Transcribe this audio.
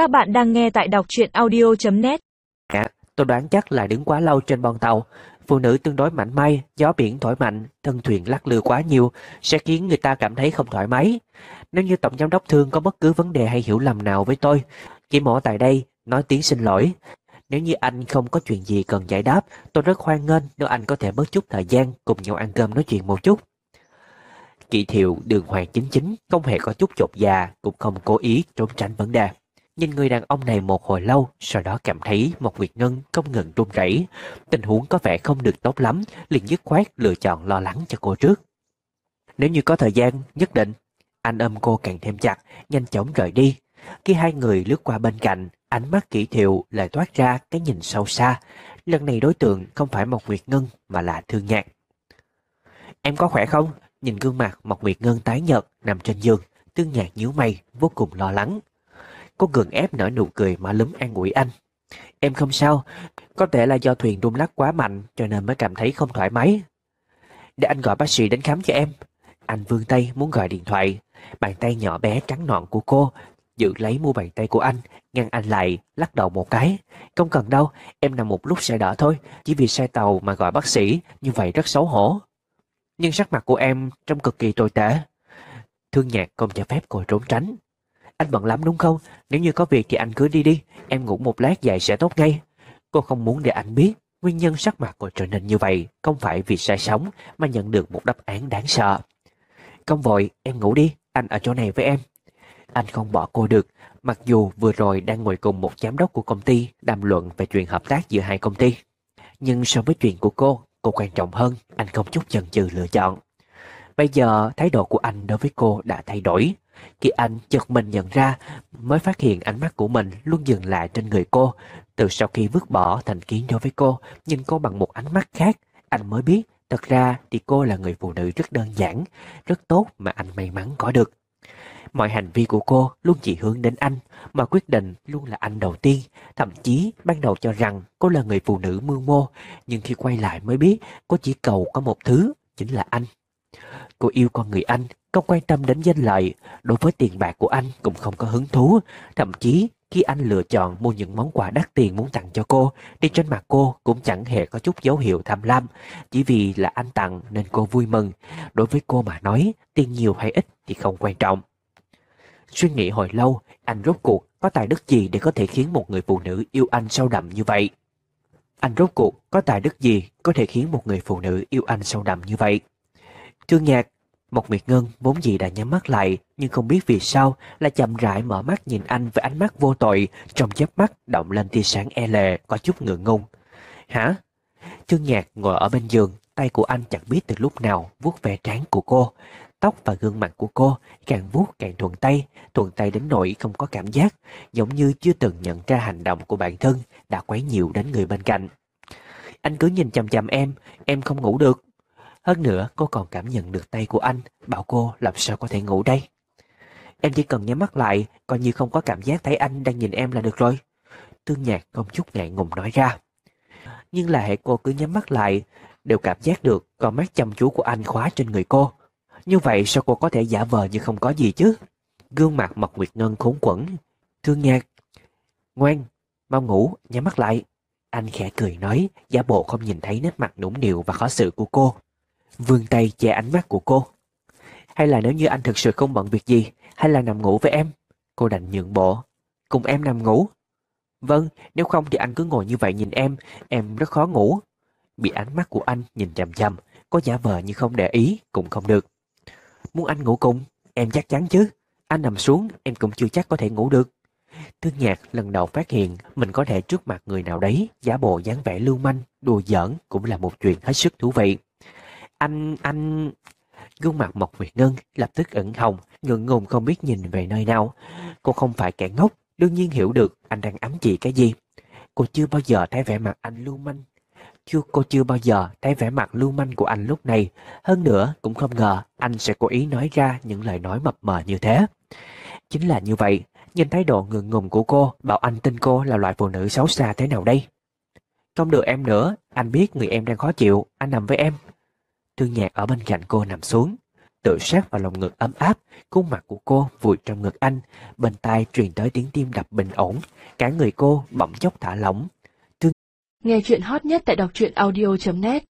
Các bạn đang nghe tại đọc truyện audio.net À, dạ, tôi đoán chắc là đứng quá lâu trên bon tàu. Phụ nữ tương đối mạnh may, gió biển thổi mạnh, thân thuyền lắc lư quá nhiều sẽ khiến người ta cảm thấy không thoải mái. Nếu như tổng giám đốc thương có bất cứ vấn đề hay hiểu lầm nào với tôi, chỉ mỏ tại đây nói tiếng xin lỗi. Nếu như anh không có chuyện gì cần giải đáp, tôi rất hoan nghênh nếu anh có thể bớt chút thời gian cùng nhau ăn cơm nói chuyện một chút. Kỵ thiệu đường hoàng chính chính, không hề có chút chột già, cũng không cố ý trốn tránh vấn đề. Nhìn người đàn ông này một hồi lâu, sau đó cảm thấy một Nguyệt Ngân không ngừng run rẩy. Tình huống có vẻ không được tốt lắm, liền dứt khoát lựa chọn lo lắng cho cô trước. Nếu như có thời gian, nhất định. Anh ôm cô càng thêm chặt, nhanh chóng rời đi. Khi hai người lướt qua bên cạnh, ánh mắt kỹ thiệu lại toát ra cái nhìn sâu xa. Lần này đối tượng không phải Mộc Nguyệt Ngân mà là Thương Nhạc. Em có khỏe không? Nhìn gương mặt Mộc Nguyệt Ngân tái nhợt nằm trên giường, Thương Nhạc nhíu mày, vô cùng lo lắng. Cô gượng ép nở nụ cười mà lúm an ủi anh. Em không sao, có thể là do thuyền rung lắc quá mạnh cho nên mới cảm thấy không thoải mái. Để anh gọi bác sĩ đến khám cho em. Anh vươn tay muốn gọi điện thoại. Bàn tay nhỏ bé trắng nọn của cô giữ lấy mu bàn tay của anh, ngăn anh lại, lắc đầu một cái. Không cần đâu, em nằm một lúc sẽ đỡ thôi, chỉ vì sai tàu mà gọi bác sĩ, như vậy rất xấu hổ. Nhưng sắc mặt của em trông cực kỳ tồi tệ. Thương nhạc không cho phép cô trốn tránh. Anh bận lắm đúng không? Nếu như có việc thì anh cứ đi đi, em ngủ một lát dậy sẽ tốt ngay. Cô không muốn để anh biết nguyên nhân sắc mặt cô trở nên như vậy không phải vì sai sống mà nhận được một đáp án đáng sợ. Không vội, em ngủ đi, anh ở chỗ này với em. Anh không bỏ cô được, mặc dù vừa rồi đang ngồi cùng một giám đốc của công ty đàm luận về chuyện hợp tác giữa hai công ty. Nhưng so với chuyện của cô, cô quan trọng hơn, anh không chút chần chừ lựa chọn. Bây giờ thái độ của anh đối với cô đã thay đổi. Khi anh chợt mình nhận ra mới phát hiện ánh mắt của mình luôn dừng lại trên người cô. Từ sau khi vứt bỏ thành kiến đối với cô, nhìn cô bằng một ánh mắt khác, anh mới biết thật ra thì cô là người phụ nữ rất đơn giản, rất tốt mà anh may mắn có được. Mọi hành vi của cô luôn chỉ hướng đến anh, mà quyết định luôn là anh đầu tiên. Thậm chí ban đầu cho rằng cô là người phụ nữ mưu mô, nhưng khi quay lại mới biết cô chỉ cầu có một thứ, chính là anh. Cô yêu con người anh, không quan tâm đến danh lợi, đối với tiền bạc của anh cũng không có hứng thú. Thậm chí khi anh lựa chọn mua những món quà đắt tiền muốn tặng cho cô, thì trên mặt cô cũng chẳng hề có chút dấu hiệu tham lam. Chỉ vì là anh tặng nên cô vui mừng. Đối với cô mà nói, tiền nhiều hay ít thì không quan trọng. Suy nghĩ hồi lâu, anh rốt cuộc có tài đức gì để có thể khiến một người phụ nữ yêu anh sâu đậm như vậy? Anh rốt cuộc có tài đức gì có thể khiến một người phụ nữ yêu anh sâu đậm như vậy? Thương nhạc, một Nguyệt Ngân vốn gì đã nhắm mắt lại nhưng không biết vì sao là chậm rãi mở mắt nhìn anh với ánh mắt vô tội trong chớp mắt động lên tia sáng e lệ có chút ngượng ngung Hả? Chương nhạc ngồi ở bên giường tay của anh chẳng biết từ lúc nào vuốt ve trán của cô. Tóc và gương mặt của cô càng vuốt càng thuận tay, thuận tay đến nỗi không có cảm giác, giống như chưa từng nhận ra hành động của bản thân đã quấy nhiều đến người bên cạnh. Anh cứ nhìn chằm chằm em, em không ngủ được. Hơn nữa cô còn cảm nhận được tay của anh Bảo cô làm sao có thể ngủ đây. Em chỉ cần nhắm mắt lại Coi như không có cảm giác thấy anh đang nhìn em là được rồi. Tương nhạc không chút ngại ngùng nói ra. Nhưng là hệ cô cứ nhắm mắt lại Đều cảm giác được con mắt chăm chú của anh khóa trên người cô. Như vậy sao cô có thể giả vờ như không có gì chứ? Gương mặt Mật Nguyệt Ngân khốn quẩn Thương nhạc. Ngoan, mau ngủ, nhắm mắt lại. Anh khẽ cười nói Giả bộ không nhìn thấy nét mặt nũng nịu và khó xử của cô vươn tay che ánh mắt của cô. Hay là nếu như anh thực sự không bận việc gì, hay là nằm ngủ với em? Cô đành nhượng bộ. Cùng em nằm ngủ. Vâng, nếu không thì anh cứ ngồi như vậy nhìn em, em rất khó ngủ. Bị ánh mắt của anh nhìn chằm chằm, có giả vờ như không để ý cũng không được. Muốn anh ngủ cùng, em chắc chắn chứ. Anh nằm xuống, em cũng chưa chắc có thể ngủ được. Thương nhạc lần đầu phát hiện mình có thể trước mặt người nào đấy giả bộ dáng vẻ lưu manh, đùa giỡn cũng là một chuyện hết sức thú vị. Anh, anh... Gương mặt Mộc Nguyệt Ngân lập tức ẩn hồng, ngượng ngùng không biết nhìn về nơi nào. Cô không phải kẻ ngốc, đương nhiên hiểu được anh đang ám chỉ cái gì. Cô chưa bao giờ thấy vẻ mặt anh lưu manh. Chưa, cô chưa bao giờ thấy vẻ mặt lưu manh của anh lúc này. Hơn nữa, cũng không ngờ anh sẽ cố ý nói ra những lời nói mập mờ như thế. Chính là như vậy, nhìn thái độ ngượng ngùng của cô, bảo anh tin cô là loại phụ nữ xấu xa thế nào đây. Không được em nữa, anh biết người em đang khó chịu, anh nằm với em, Thương nhạc ở bên cạnh cô nằm xuống. tự sát vào lòng ngực ấm áp, khuôn mặt của cô vùi trong ngực anh, bên tai truyền tới tiếng tim đập bình ổn, cả người cô bỗng chốc thả lỏng. Nghe chuyện hot nhất tại đọc truyện audio.net